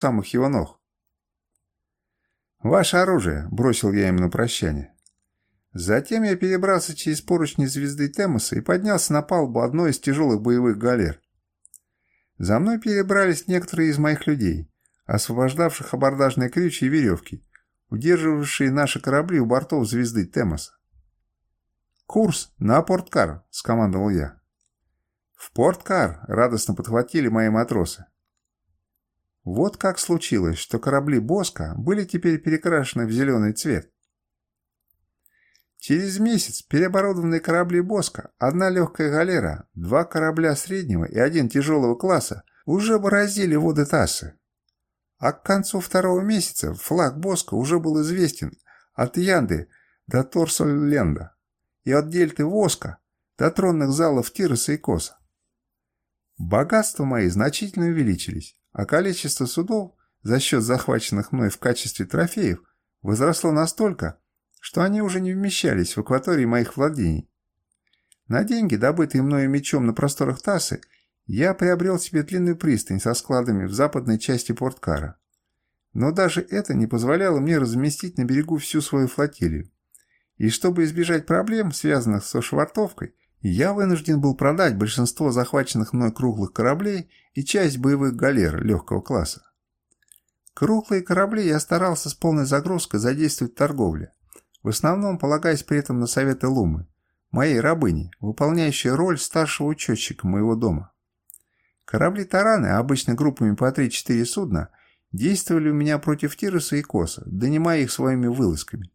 самых его ног. «Ваше оружие!» – бросил я им на прощание. Затем я перебрался через поручни звезды Темоса и поднялся на палубу одной из тяжелых боевых галер. За мной перебрались некоторые из моих людей, освобождавших абордажные крючи и веревки, удерживавшие наши корабли у бортов звезды Темоса. «Курс на Порткар!» – скомандовал я. «В Порткар!» – радостно подхватили мои матросы. Вот как случилось, что корабли Боска были теперь перекрашены в зеленый цвет. Через месяц переоборудованные корабли Боска, одна легкая галера, два корабля среднего и один тяжелого класса уже бороздили воды Тассы. А к концу второго месяца флаг Боска уже был известен от Янды до Торсоленда и от дельты Воска до тронных залов Тироса и Коса. Богатства мои значительно увеличились, а количество судов за счет захваченных мной в качестве трофеев возросло настолько, что они уже не вмещались в акватории моих владений. На деньги, добытые мною мечом на просторах Тасы, я приобрел себе длинную пристань со складами в западной части Порткара. Но даже это не позволяло мне разместить на берегу всю свою флотилию. И чтобы избежать проблем, связанных со швартовкой, я вынужден был продать большинство захваченных мной круглых кораблей и часть боевых галер легкого класса. Круглые корабли я старался с полной загрузкой задействовать в торговле, в основном полагаясь при этом на советы Лумы, моей рабыни, выполняющей роль старшего учетчика моего дома. Корабли-тараны, обычно группами по 3-4 судна, действовали у меня против Тироса и Коса, донимая их своими вылазками.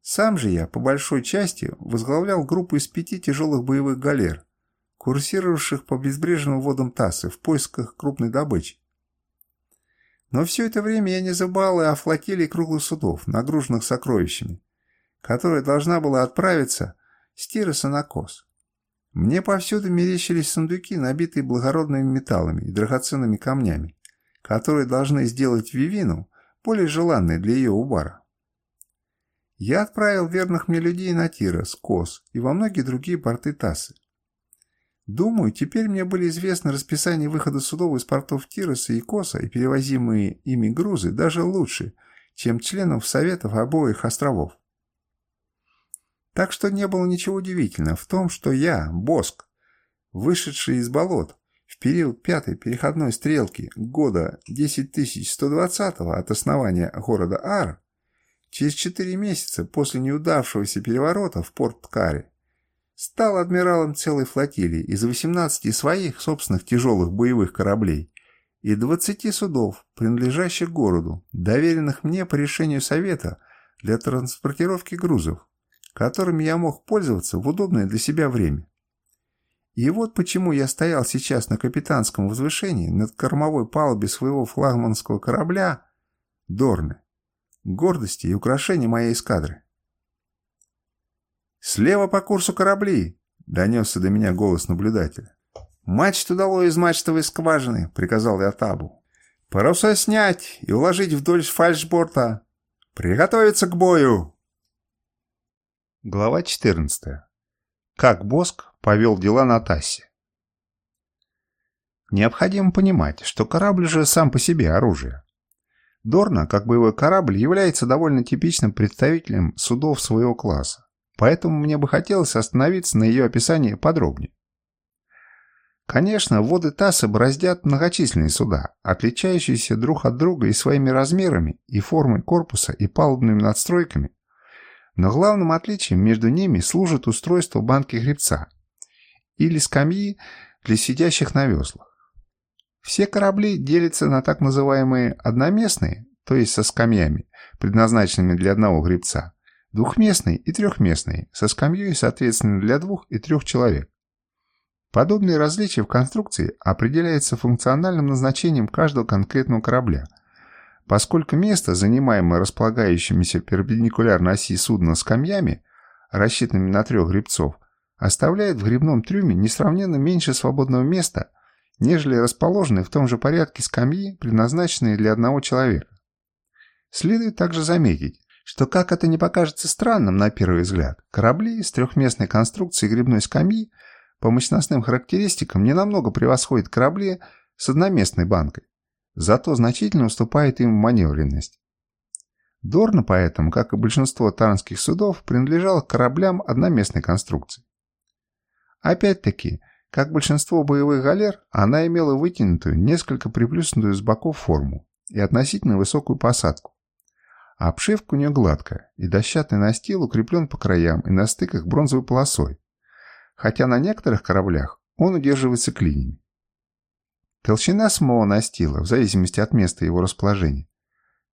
Сам же я, по большой части, возглавлял группу из пяти тяжелых боевых галер, курсировавших по безбрежным водам Тассы в поисках крупной добычи. Но все это время я не забывал и о флотилии круглых судов, нагруженных сокровищами, которая должна была отправиться с Тироса на Кос. Мне повсюду мерещились сундуки, набитые благородными металлами и драгоценными камнями, которые должны сделать Вивину более желанной для ее убара. Я отправил верных мне людей на Тирос, Кос и во многие другие порты Тасы. Думаю, теперь мне были известны расписание выхода судов из портов Тироса и Коса и перевозимые ими грузы даже лучше, чем членов Советов обоих островов. Так что не было ничего удивительного в том, что я, Боск, вышедший из болот, в период пятой переходной стрелки года 10120 от основания города Ар, Через четыре месяца после неудавшегося переворота в Порт-Каре стал адмиралом целой флотилии из 18 своих собственных тяжелых боевых кораблей и 20 судов, принадлежащих городу, доверенных мне по решению Совета для транспортировки грузов, которыми я мог пользоваться в удобное для себя время. И вот почему я стоял сейчас на капитанском возвышении над кормовой палубе своего флагманского корабля «Дорны», гордости и украшения моей эскадры. «Слева по курсу корабли!» — донесся до меня голос наблюдателя. «Мачту дало из мачтовой скважины!» — приказал я Табу. «Паруса снять и уложить вдоль фальшборта! Приготовиться к бою!» Глава 14. Как Боск повел дела на Тассе. Необходимо понимать, что корабль же сам по себе оружие. Дорна, как боевой корабль, является довольно типичным представителем судов своего класса, поэтому мне бы хотелось остановиться на ее описании подробнее. Конечно, воды Тассы бороздят многочисленные суда, отличающиеся друг от друга и своими размерами, и формой корпуса, и палубными надстройками, но главным отличием между ними служит устройство банки гребца или скамьи для сидящих на веслах. Все корабли делятся на так называемые одноместные, то есть со скамьями, предназначенными для одного гребца, двухместные и трехместные, со скамьей, соответственно, для двух и трех человек. Подобные различия в конструкции определяются функциональным назначением каждого конкретного корабля, поскольку место, занимаемое располагающимися перпендикулярно оси судна скамьями, рассчитанными на трех гребцов, оставляет в гребном трюме несравненно меньше свободного места – нежели расположенные в том же порядке скамьи, предназначенные для одного человека. Следует также заметить, что, как это не покажется странным на первый взгляд, корабли с трехместной конструкцией грибной скамьи по мощностным характеристикам не намного превосходят корабли с одноместной банкой, зато значительно уступает им маневренность. Дорна поэтому, как и большинство таранских судов, принадлежал к кораблям одноместной конструкции. Опять-таки, как большинство боевых галер, она имела вытянутую, несколько приплюснутую с боков форму и относительно высокую посадку. Обшивка у нее гладкая, и дощатый настил укреплен по краям и на стыках бронзовой полосой, хотя на некоторых кораблях он удерживается клинями. Толщина самого настила, в зависимости от места его расположения,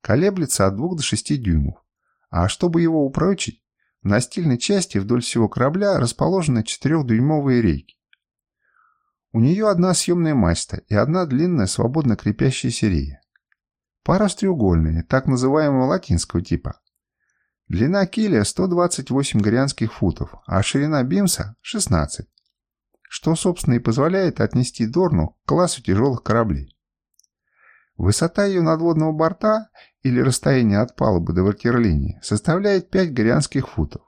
колеблется от 2 до 6 дюймов, а чтобы его упрочить, в настильной части вдоль всего корабля расположены 4-дюймовые рейки. У нее одна съемная мачта и одна длинная свободно крепящаяся рея. Парус треугольный, так называемого латинского типа. Длина киля 128 горианских футов, а ширина бимса 16, что, собственно, и позволяет отнести Дорну к классу тяжелых кораблей. Высота ее надводного борта или расстояние от палубы до вертерлинии составляет 5 горианских футов.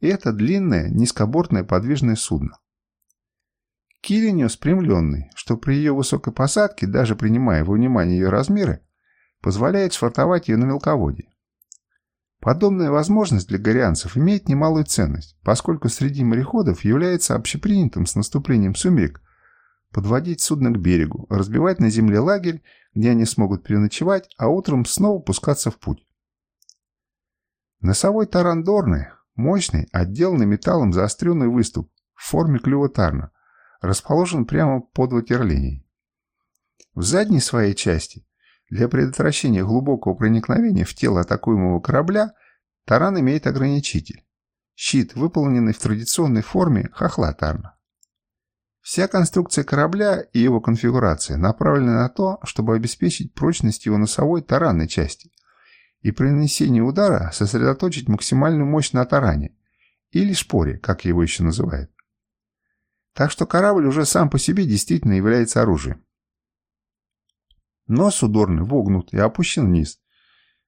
И это длинное низкобортное подвижное судно. Киль у нее спрямленный, что при ее высокой посадке, даже принимая во внимание ее размеры, позволяет швартовать ее на мелководье. Подобная возможность для горианцев имеет немалую ценность, поскольку среди мореходов является общепринятым с наступлением сумерек подводить судно к берегу, разбивать на земле лагерь, где они смогут переночевать, а утром снова пускаться в путь. Носовой таран Дорны – мощный, отделанный металлом заостренный выступ в форме клюва тарна, расположен прямо под ватерлинией. В задней своей части для предотвращения глубокого проникновения в тело атакуемого корабля таран имеет ограничитель – щит, выполненный в традиционной форме хохла тарна. Вся конструкция корабля и его конфигурация направлены на то, чтобы обеспечить прочность его носовой таранной части и при нанесении удара сосредоточить максимальную мощь на таране или шпоре, как его еще называют. Так что корабль уже сам по себе действительно является оружием. Нос удорный вогнут и опущен вниз,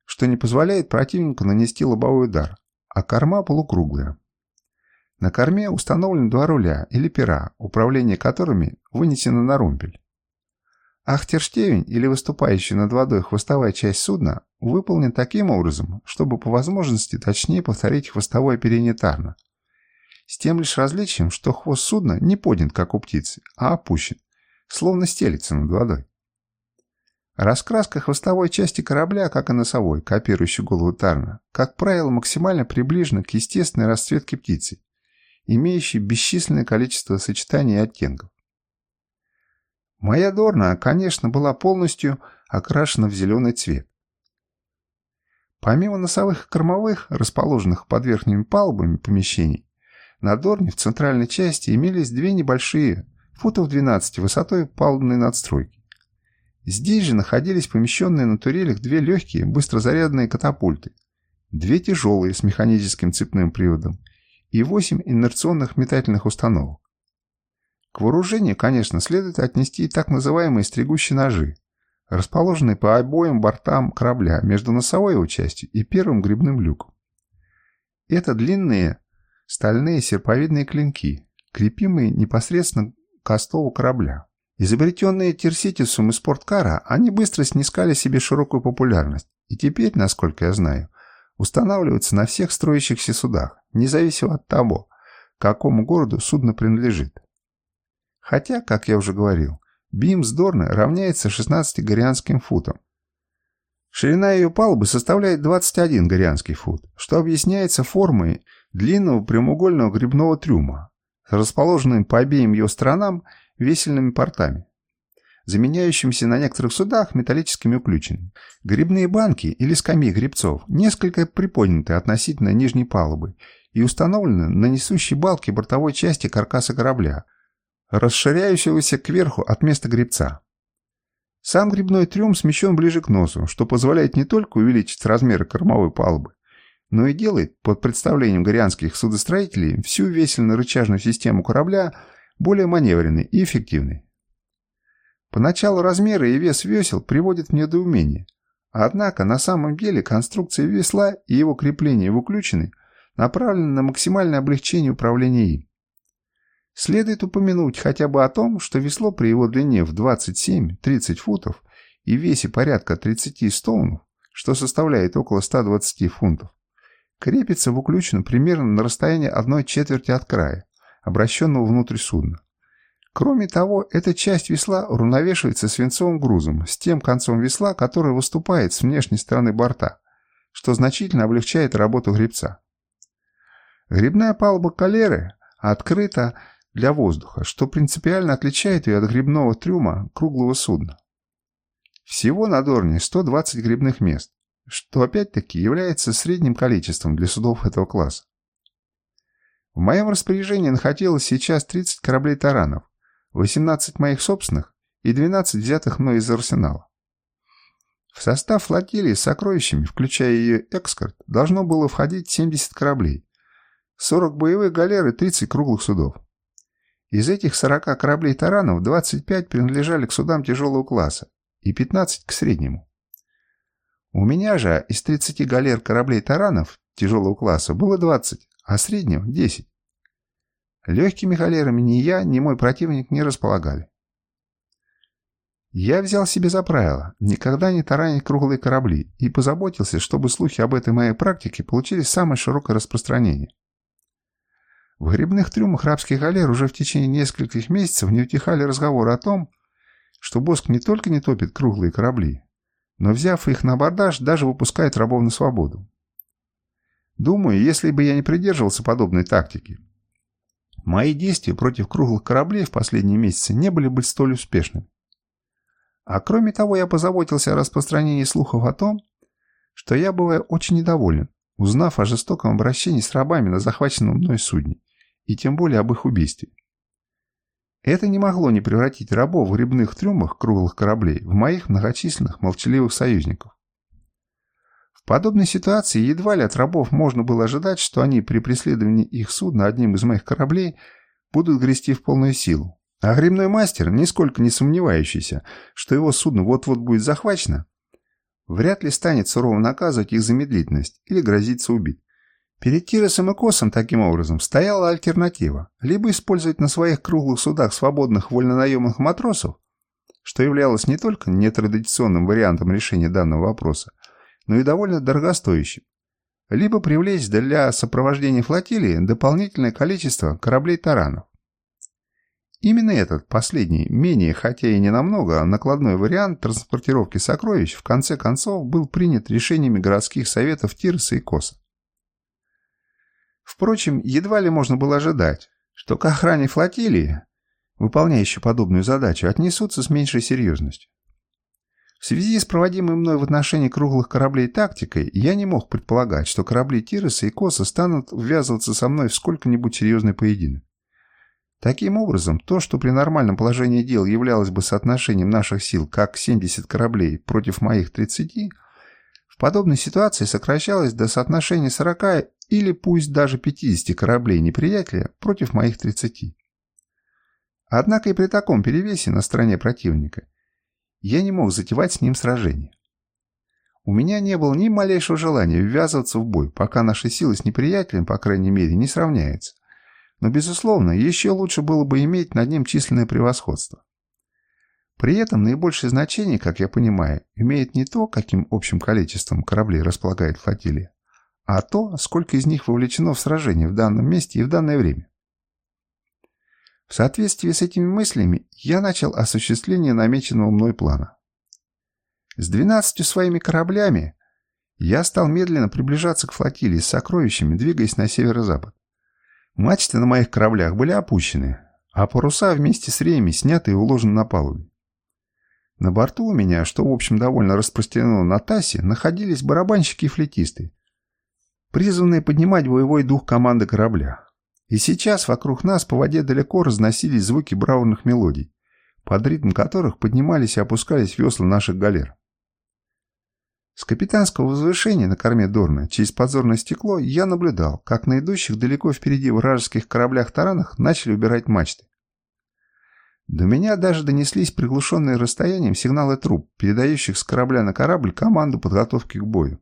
что не позволяет противнику нанести лобовой удар, а корма полукруглая. На корме установлены два руля или пера, управление которыми вынесено на румпель. Ахтерштевень или выступающая над водой хвостовая часть судна выполнен таким образом, чтобы по возможности точнее повторить хвостовое оперение Тарна. С тем лишь различием, что хвост судна не поднят, как у птицы, а опущен, словно стелится над водой. Раскраска хвостовой части корабля, как и носовой, копирующей голову Тарна, как правило, максимально приближена к естественной расцветке птицы, имеющей бесчисленное количество сочетаний и оттенков. Моя Дорна, конечно, была полностью окрашена в зеленый цвет. Помимо носовых и кормовых, расположенных под верхними палубами помещений, на Дорне в центральной части имелись две небольшие, футов 12 высотой палубные надстройки. Здесь же находились помещенные на турелях две легкие, быстрозарядные катапульты, две тяжелые с механическим цепным приводом и 8 инерционных метательных установок. К вооружению, конечно, следует отнести и так называемые стригущие ножи, расположенные по обоим бортам корабля между носовой его частью и первым грибным люком. Это длинные стальные серповидные клинки, крепимые непосредственно к остову корабля. Изобретенные Терситисум и Спорткара, они быстро снискали себе широкую популярность, и теперь, насколько я знаю, устанавливаются на всех строящихся судах, независимо от того, какому городу судно принадлежит. Хотя, как я уже говорил, бим с Дорны равняется 16 горианским футам. Ширина ее палубы составляет 21 горианский фут, что объясняется формой длинного прямоугольного грибного трюма с расположенными по обеим ее сторонам весельными портами заменяющимися на некоторых судах металлическими уключенными. Грибные банки или скамьи грибцов несколько приподняты относительно нижней палубы и установлены на несущей балке бортовой части каркаса корабля, расширяющегося кверху от места грибца. Сам грибной трюм смещен ближе к носу, что позволяет не только увеличить размеры кормовой палубы, но и делает, под представлением горианских судостроителей, всю весельно-рычажную систему корабля более маневренной и эффективной. Поначалу размеры и вес весел приводят в недоумение. Однако на самом деле конструкция весла и его крепление в уключены направлены на максимальное облегчение управления им. Следует упомянуть хотя бы о том, что весло при его длине в 27-30 футов и весе порядка 30 стоунов, что составляет около 120 фунтов, крепится в уключину примерно на расстоянии одной четверти от края, обращенного внутрь судна. Кроме того, эта часть весла уравновешивается свинцовым грузом с тем концом весла, который выступает с внешней стороны борта, что значительно облегчает работу гребца. Грибная палуба калеры открыта для воздуха, что принципиально отличает ее от грибного трюма круглого судна. Всего на Дорне 120 грибных мест, что опять-таки является средним количеством для судов этого класса. В моем распоряжении находилось сейчас 30 кораблей-таранов, 18 моих собственных и 12 взятых мной из арсенала. В состав флотилии с сокровищами, включая ее экскорт, должно было входить 70 кораблей, 40 боевых галер и 30 круглых судов. Из этих 40 кораблей-таранов 25 принадлежали к судам тяжелого класса и 15 к среднему. У меня же из 30 галер кораблей-таранов тяжелого класса было 20, а среднего – 10. Легкими галерами ни я, ни мой противник не располагали. Я взял себе за правило никогда не таранить круглые корабли и позаботился, чтобы слухи об этой моей практике получили самое широкое распространение. В грибных трюмах рабских галер уже в течение нескольких месяцев не утихали разговоры о том, что Боск не только не топит круглые корабли, но, взяв их на абордаж, даже выпускает рабов на свободу. Думаю, если бы я не придерживался подобной тактики, мои действия против круглых кораблей в последние месяцы не были бы столь успешными. А кроме того, я позаботился о распространении слухов о том, что я бываю очень недоволен, узнав о жестоком обращении с рабами на захваченном мной судне, и тем более об их убийстве. Это не могло не превратить рабов в грибных трюмах круглых кораблей в моих многочисленных молчаливых союзников. В подобной ситуации едва ли от рабов можно было ожидать, что они при преследовании их судна одним из моих кораблей будут грести в полную силу. А грибной мастер, нисколько не сомневающийся, что его судно вот-вот будет захвачено, вряд ли станет сурово наказывать их за медлительность или грозиться убить. Перед Тиросом и Косом таким образом стояла альтернатива – либо использовать на своих круглых судах свободных вольнонаемных матросов, что являлось не только нетрадиционным вариантом решения данного вопроса, но и довольно дорогостоящим, либо привлечь для сопровождения флотилии дополнительное количество кораблей-таранов. Именно этот, последний, менее, хотя и не намного, накладной вариант транспортировки сокровищ в конце концов был принят решениями городских советов Тирса и Коса. Впрочем, едва ли можно было ожидать, что к охране флотилии, выполняющей подобную задачу, отнесутся с меньшей серьезностью. В связи с проводимой мной в отношении круглых кораблей тактикой, я не мог предполагать, что корабли Тироса и Коса станут ввязываться со мной в сколько-нибудь серьезный поединок. Таким образом, то, что при нормальном положении дел являлось бы соотношением наших сил как 70 кораблей против моих 30, в подобной ситуации сокращалось до соотношения 40 или пусть даже 50 кораблей неприятеля против моих 30. Однако и при таком перевесе на стороне противника я не мог затевать с ним сражение. У меня не было ни малейшего желания ввязываться в бой, пока наши силы с неприятелем, по крайней мере, не сравняются. Но, безусловно, еще лучше было бы иметь над ним численное превосходство. При этом наибольшее значение, как я понимаю, имеет не то, каким общим количеством кораблей располагает флотилия, а то, сколько из них вовлечено в сражение в данном месте и в данное время. В соответствии с этими мыслями я начал осуществление намеченного мной плана. С 12 своими кораблями я стал медленно приближаться к флотилии с сокровищами, двигаясь на северо-запад. Мачты на моих кораблях были опущены, а паруса вместе с реями сняты и уложены на палубе. На борту у меня, что в общем довольно распространено на ТАСе, находились барабанщики и флетисты, призванные поднимать боевой дух команды корабля. И сейчас вокруг нас по воде далеко разносились звуки браунных мелодий, под ритм которых поднимались и опускались весла наших галер. С капитанского возвышения на корме Дорна через подзорное стекло я наблюдал, как на идущих далеко впереди вражеских кораблях-таранах начали убирать мачты. До меня даже донеслись приглушенные расстоянием сигналы труб, передающих с корабля на корабль команду подготовки к бою.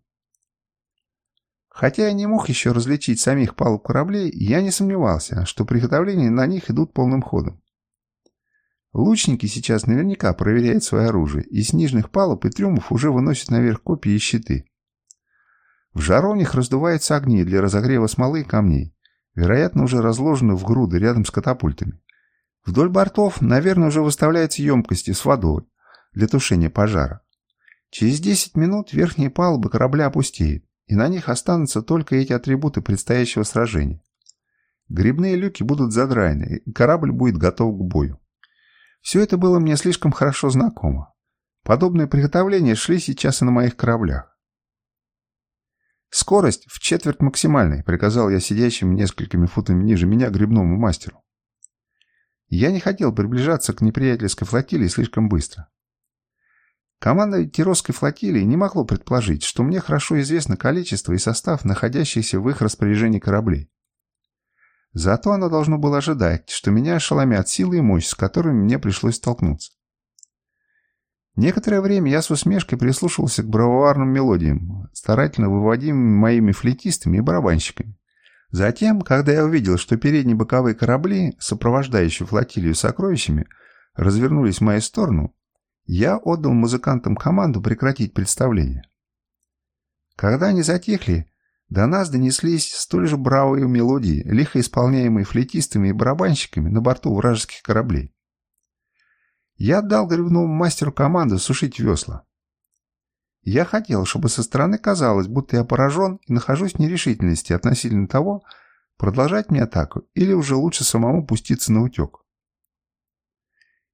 Хотя я не мог еще различить самих палуб кораблей, я не сомневался, что приготовления на них идут полным ходом. Лучники сейчас наверняка проверяют свое оружие, и с нижних палуб и трюмов уже выносят наверх копии и щиты. В жаровнях раздуваются огни для разогрева смолы и камней, вероятно, уже разложены в груды рядом с катапультами. Вдоль бортов, наверное, уже выставляются емкости с водой для тушения пожара. Через 10 минут верхние палубы корабля опустеют, и на них останутся только эти атрибуты предстоящего сражения. Грибные люки будут задраены, и корабль будет готов к бою. Все это было мне слишком хорошо знакомо. Подобные приготовления шли сейчас и на моих кораблях. «Скорость в четверть максимальной», — приказал я сидящим несколькими футами ниже меня грибному мастеру. Я не хотел приближаться к неприятельской флотилии слишком быстро. Команда Тиросской флотилии не могло предположить, что мне хорошо известно количество и состав находящихся в их распоряжении кораблей. Зато оно должно было ожидать, что меня ошеломят силы и мощь, с которыми мне пришлось столкнуться. Некоторое время я с усмешкой прислушивался к бравоварным мелодиям, старательно выводимым моими флетистами и барабанщиками. Затем, когда я увидел, что передние боковые корабли, сопровождающие флотилию сокровищами, развернулись в мою сторону, я отдал музыкантам команду прекратить представление. Когда они затихли, до нас донеслись столь же бравые мелодии, лихо исполняемые флейтистами и барабанщиками на борту вражеских кораблей. Я отдал гребному мастеру команду сушить весла. Я хотел, чтобы со стороны казалось, будто я поражен и нахожусь в нерешительности относительно того, продолжать мне атаку или уже лучше самому пуститься на утек.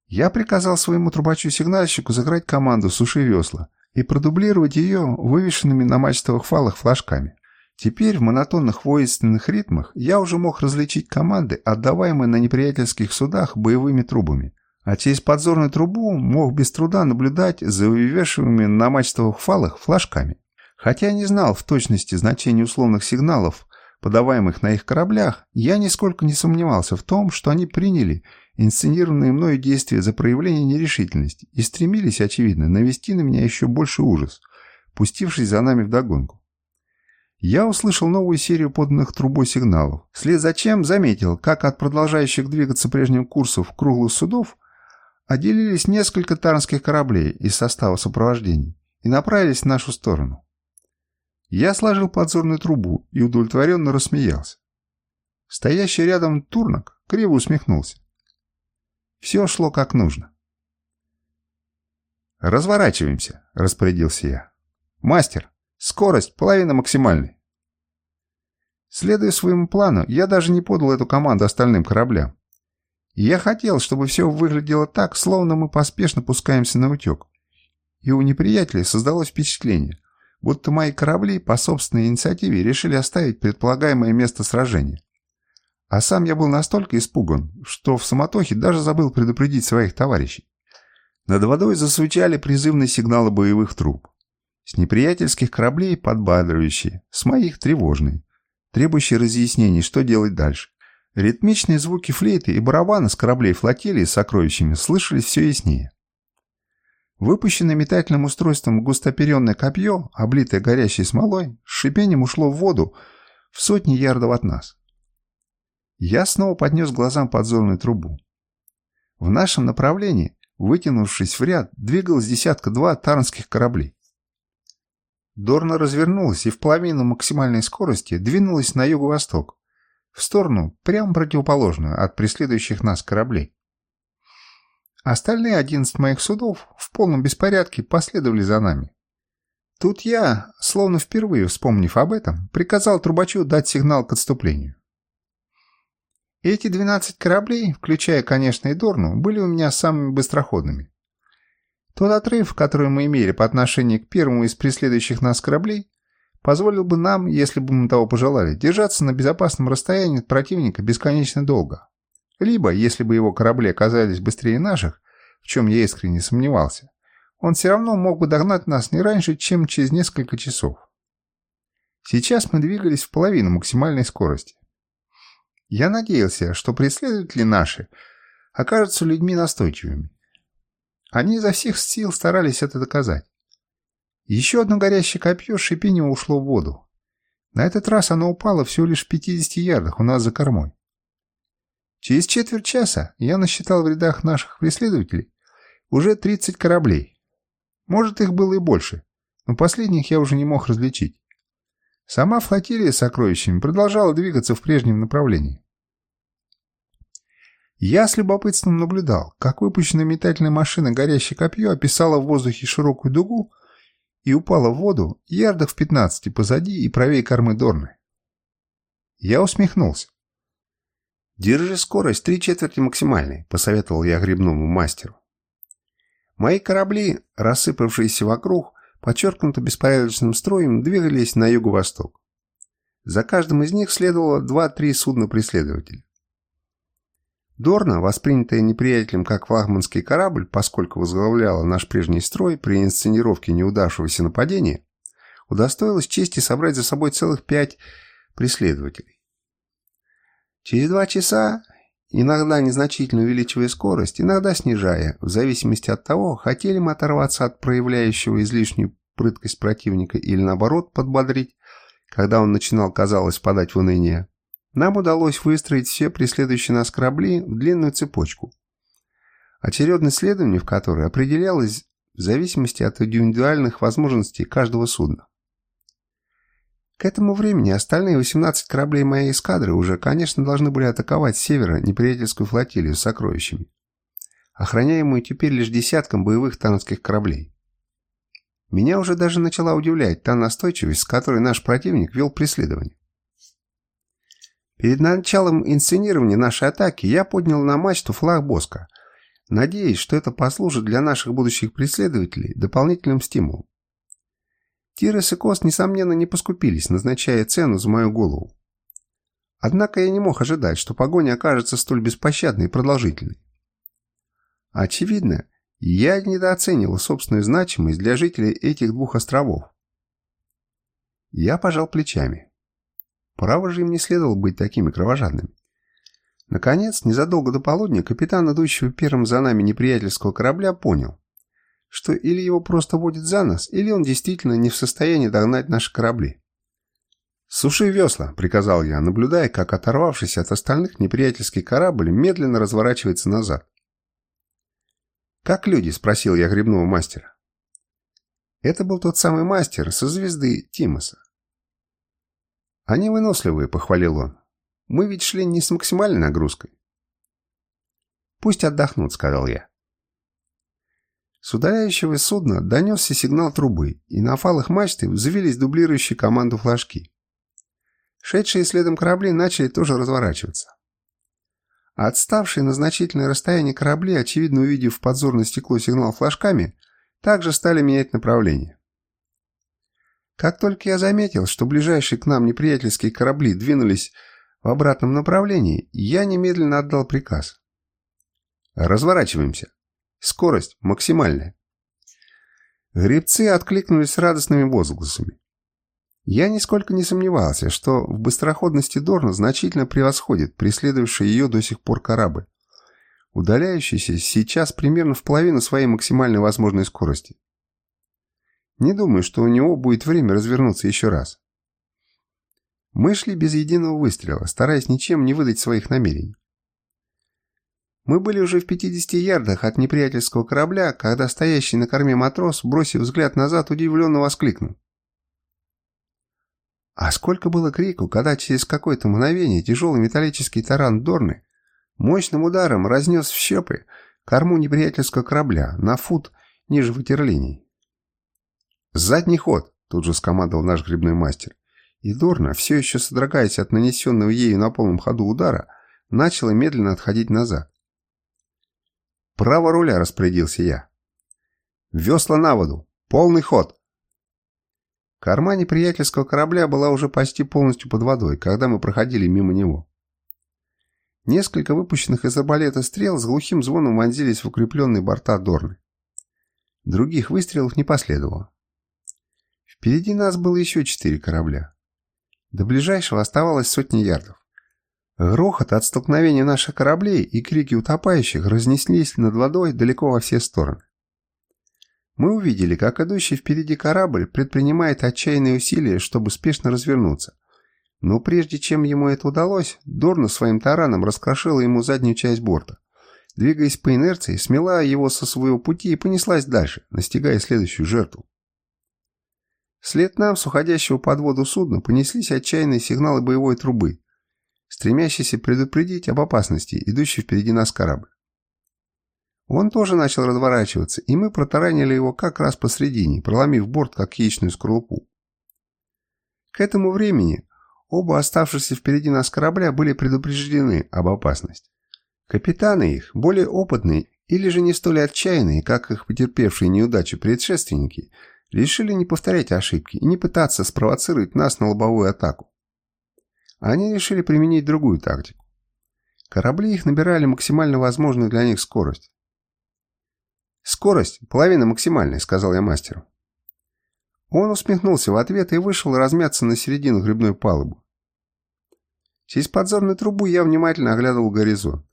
Я приказал своему трубачу-сигнальщику заграть команду «Суши весла» и продублировать ее вывешенными на мачтовых фалах флажками. Теперь в монотонных воинственных ритмах я уже мог различить команды, отдаваемые на неприятельских судах боевыми трубами, а через подзорную трубу мог без труда наблюдать за вывешиваемыми на мачтовых фалах флажками. Хотя я не знал в точности значения условных сигналов, подаваемых на их кораблях, я нисколько не сомневался в том, что они приняли инсценированные мною действия за проявление нерешительности и стремились, очевидно, навести на меня еще больше ужас, пустившись за нами вдогонку. Я услышал новую серию поданных трубой сигналов, вслед за чем заметил, как от продолжающих двигаться прежним курсом круглых судов отделились несколько тарнских кораблей из состава сопровождения и направились в нашу сторону. Я сложил подзорную трубу и удовлетворенно рассмеялся. Стоящий рядом турнок криво усмехнулся. Все шло как нужно. «Разворачиваемся», — распорядился я. «Мастер, Скорость половина максимальной. Следуя своему плану, я даже не подал эту команду остальным кораблям. Я хотел, чтобы все выглядело так, словно мы поспешно пускаемся на утек. И у неприятелей создалось впечатление, будто мои корабли по собственной инициативе решили оставить предполагаемое место сражения. А сам я был настолько испуган, что в самотохе даже забыл предупредить своих товарищей. Над водой засвечали призывные сигналы боевых труб. С неприятельских кораблей подбадривающие, с моих тревожные, требующие разъяснений, что делать дальше. Ритмичные звуки флейты и барабана с кораблей флотилии с сокровищами слышались все яснее. Выпущенное метательным устройством густоперенное копье, облитое горящей смолой, с шипением ушло в воду в сотни ярдов от нас. Я снова поднес глазам подзорную трубу. В нашем направлении, вытянувшись в ряд, двигалось десятка-два тарнских кораблей. Дорна развернулась и в половину максимальной скорости двинулась на юго-восток, в сторону, прямо противоположную от преследующих нас кораблей. Остальные одиннадцать моих судов в полном беспорядке последовали за нами. Тут я, словно впервые вспомнив об этом, приказал трубачу дать сигнал к отступлению. Эти двенадцать кораблей, включая, конечно, и Дорну, были у меня самыми быстроходными. Тот отрыв, который мы имели по отношению к первому из преследующих нас кораблей, позволил бы нам, если бы мы того пожелали, держаться на безопасном расстоянии от противника бесконечно долго. Либо, если бы его корабли оказались быстрее наших, в чем я искренне сомневался, он все равно мог бы догнать нас не раньше, чем через несколько часов. Сейчас мы двигались в половину максимальной скорости. Я надеялся, что преследователи наши окажутся людьми настойчивыми. Они изо всех сил старались это доказать. Еще одно горящее копье с шипением ушло в воду. На этот раз оно упало всего лишь в 50 ярдах у нас за кормой. Через четверть часа я насчитал в рядах наших преследователей уже 30 кораблей. Может, их было и больше, но последних я уже не мог различить. Сама флотилия с сокровищами продолжала двигаться в прежнем направлении. Я с любопытством наблюдал, как выпущенная метательная машина «Горящее копье» описала в воздухе широкую дугу и упала в воду ярдов в 15 позади и правее кормы Дорны. Я усмехнулся. «Держи скорость три четверти максимальной», — посоветовал я грибному мастеру. Мои корабли, рассыпавшиеся вокруг, подчеркнуто беспорядочным строем, двигались на юго-восток. За каждым из них следовало два-три судна-преследователя. Дорна, воспринятая неприятелем как флагманский корабль, поскольку возглавляла наш прежний строй при инсценировке неудавшегося нападения, удостоилась чести собрать за собой целых пять преследователей. Через два часа, иногда незначительно увеличивая скорость, иногда снижая, в зависимости от того, хотели мы оторваться от проявляющего излишнюю прыткость противника или наоборот подбодрить, когда он начинал, казалось, впадать в уныние, нам удалось выстроить все преследующие нас корабли в длинную цепочку, очередность следования в которой определялась в зависимости от индивидуальных возможностей каждого судна. К этому времени остальные 18 кораблей моей эскадры уже, конечно, должны были атаковать с севера неприятельскую флотилию с сокровищами, охраняемую теперь лишь десятком боевых танских кораблей. Меня уже даже начала удивлять та настойчивость, с которой наш противник вел преследование. Перед началом инсценирования нашей атаки я поднял на мачту флаг Боска, надеясь, что это послужит для наших будущих преследователей дополнительным стимулом. Тирес и Кост, несомненно, не поскупились, назначая цену за мою голову. Однако я не мог ожидать, что погоня окажется столь беспощадной и продолжительной. Очевидно, я недооценивал собственную значимость для жителей этих двух островов. Я пожал плечами. Право же им не следовало быть такими кровожадными. Наконец, незадолго до полудня, капитан, идущего первым за нами неприятельского корабля, понял, что или его просто водит за нос, или он действительно не в состоянии догнать наши корабли. «Суши весла», — приказал я, наблюдая, как оторвавшийся от остальных неприятельский корабль медленно разворачивается назад. «Как люди?» — спросил я грибного мастера. Это был тот самый мастер со звезды Тимоса. «Они выносливые», — похвалил он. «Мы ведь шли не с максимальной нагрузкой». «Пусть отдохнут», — сказал я. С удаляющего судна донесся сигнал трубы, и на фалах мачты взвились дублирующие команду флажки. Шедшие следом корабли начали тоже разворачиваться. отставшие на значительное расстояние корабли, очевидно увидев в подзорное стекло сигнал флажками, также стали менять направление. Как только я заметил, что ближайшие к нам неприятельские корабли двинулись в обратном направлении, я немедленно отдал приказ. Разворачиваемся. Скорость максимальная. Гребцы откликнулись радостными возгласами. Я нисколько не сомневался, что в быстроходности Дорна значительно превосходит преследовавший ее до сих пор корабль, удаляющийся сейчас примерно в половину своей максимальной возможной скорости. Не думаю, что у него будет время развернуться еще раз. Мы шли без единого выстрела, стараясь ничем не выдать своих намерений. Мы были уже в 50 ярдах от неприятельского корабля, когда стоящий на корме матрос, бросив взгляд назад, удивленно воскликнул. А сколько было крику, когда через какое-то мгновение тяжелый металлический таран Дорны мощным ударом разнес в щепы корму неприятельского корабля на фут ниже ватерлиний. «Задний ход!» – тут же скомандовал наш грибной мастер. И Дорна, все еще содрогаясь от нанесенного ею на полном ходу удара, начала медленно отходить назад. «Право руля!» – распорядился я. «Весла на воду! Полный ход!» Корма неприятельского корабля была уже почти полностью под водой, когда мы проходили мимо него. Несколько выпущенных из арбалета стрел с глухим звоном вонзились в укрепленные борта Дорны. Других выстрелов не последовало. Впереди нас было еще четыре корабля. До ближайшего оставалось сотни ярдов. Грохот от столкновения наших кораблей и крики утопающих разнеслись над водой далеко во все стороны. Мы увидели, как идущий впереди корабль предпринимает отчаянные усилия, чтобы спешно развернуться, Но прежде чем ему это удалось, Дорна своим тараном раскрошила ему заднюю часть борта. Двигаясь по инерции, смела его со своего пути и понеслась дальше, настигая следующую жертву. Вслед нам с уходящего под воду судна понеслись отчаянные сигналы боевой трубы, стремящиеся предупредить об опасности, идущей впереди нас корабль. Он тоже начал разворачиваться, и мы протаранили его как раз посредине, проломив борт, как яичную скорлупу. К этому времени оба оставшиеся впереди нас корабля были предупреждены об опасности. Капитаны их, более опытные или же не столь отчаянные, как их потерпевшие неудачу предшественники, решили не повторять ошибки и не пытаться спровоцировать нас на лобовую атаку. Они решили применить другую тактику. Корабли их набирали максимально возможную для них скорость. «Скорость – половина максимальной», – сказал я мастеру. Он усмехнулся в ответ и вышел размяться на середину грибной палубы. Через подзорную трубу я внимательно оглядывал горизонт.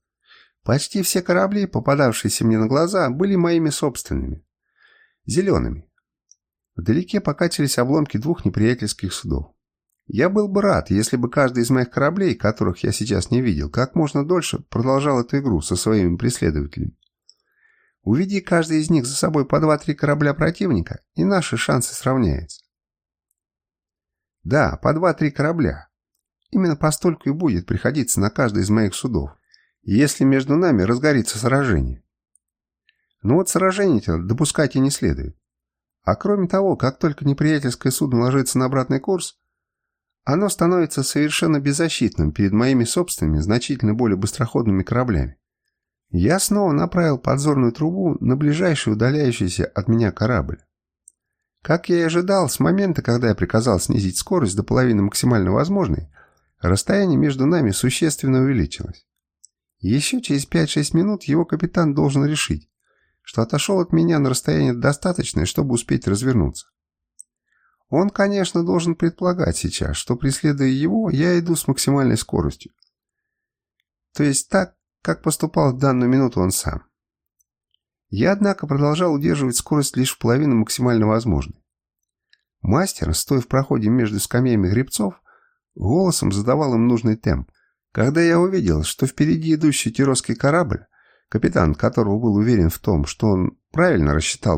Почти все корабли, попадавшиеся мне на глаза, были моими собственными. Зелеными. Вдалеке покатились обломки двух неприятельских судов. Я был бы рад, если бы каждый из моих кораблей, которых я сейчас не видел, как можно дольше продолжал эту игру со своими преследователями. Уведи каждый из них за собой по два-три корабля противника, и наши шансы сравняются. Да, по два-три корабля. Именно постольку и будет приходиться на каждый из моих судов, если между нами разгорится сражение. Но вот сражение-то допускать и не следует. А кроме того, как только неприятельское судно ложится на обратный курс, оно становится совершенно беззащитным перед моими собственными, значительно более быстроходными кораблями. Я снова направил подзорную трубу на ближайший удаляющийся от меня корабль. Как я и ожидал, с момента, когда я приказал снизить скорость до половины максимально возможной, расстояние между нами существенно увеличилось. Еще через 5-6 минут его капитан должен решить, что отошел от меня на расстояние достаточное, чтобы успеть развернуться. Он, конечно, должен предполагать сейчас, что, преследуя его, я иду с максимальной скоростью. То есть так, как поступал в данную минуту он сам. Я, однако, продолжал удерживать скорость лишь в половину максимально возможной. Мастер, стоя в проходе между скамьями гребцов, голосом задавал им нужный темп. Когда я увидел, что впереди идущий тиросский корабль, капитан которого был уверен в том, что он правильно рассчитал